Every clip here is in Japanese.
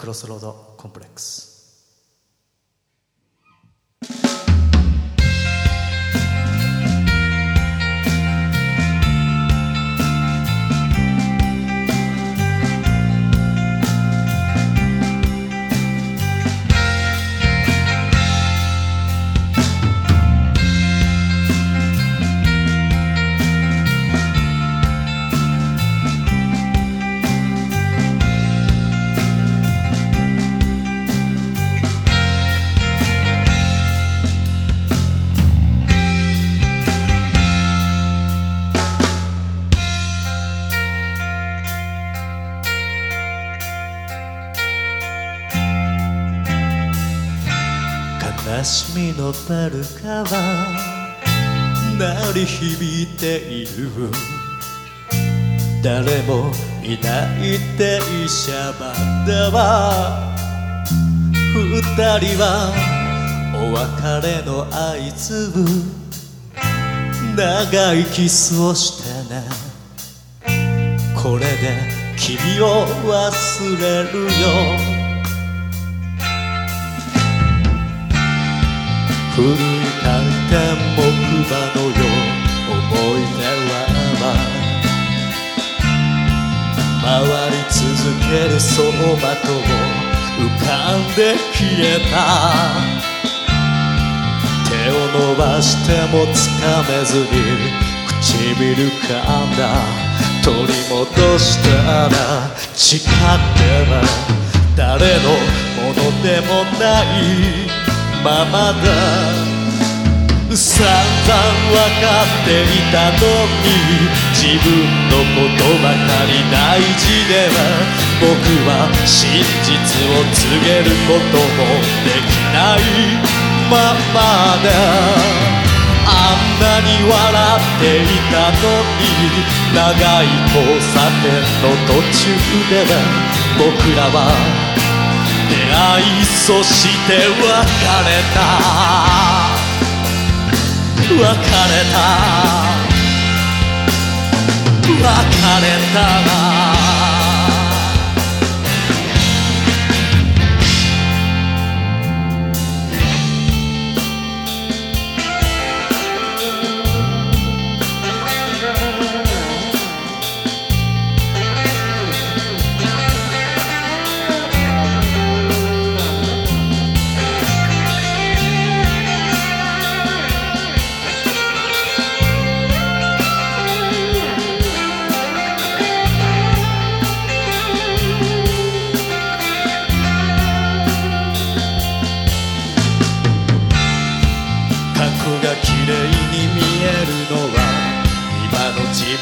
クロスロードコンプレックス。悲しみのバルカは鳴り響いている。誰もいない電車までは二人はお別れの合図長いキスをしてねこれで君を忘れるよ。古い回転木馬のよう思い出はま回り続ける走馬灯浮かんで消えた。手を伸ばしてもつかめずに唇噛んだ。取り戻したら誓っては誰のものでもない。ままだ。散々分かっていたのに自分のことばかり大事では僕は真実を告げることもできない。ままだ。あんなに笑っていたのに長い交差点の途中では僕らは出会いそして別れた。別れた。別れた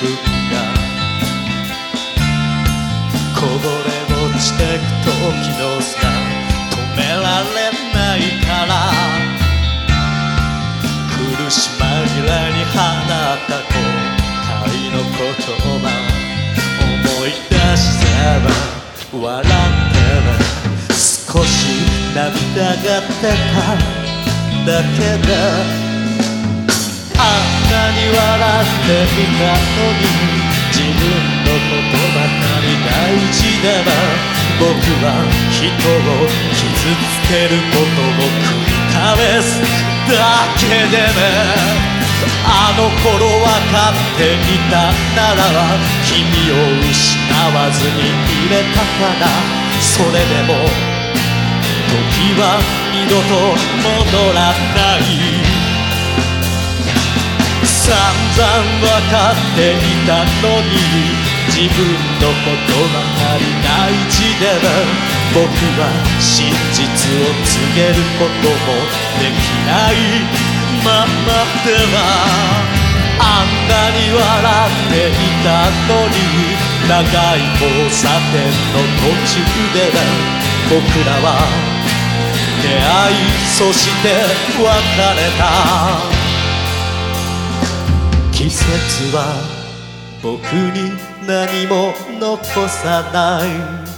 分がこぼれ落ちてく時の砂止められないから苦し紛れに放った後悔の言葉思い出せば笑っては少し涙が出ただけだ。な。に笑っていたのに自分のことばかり大事では僕は人を傷つけることを繰り返すだけでねあの頃分かっていたな。らば君を失わずにいれたからそれでも時は二度と戻らな。い散々分かっていたのに自分のことばかり大事では僕は真実を告げることもできないままではあんなに笑っていたのに長い交差点の途中で僕らは出会いそして別れた。季節は僕に何も残さない。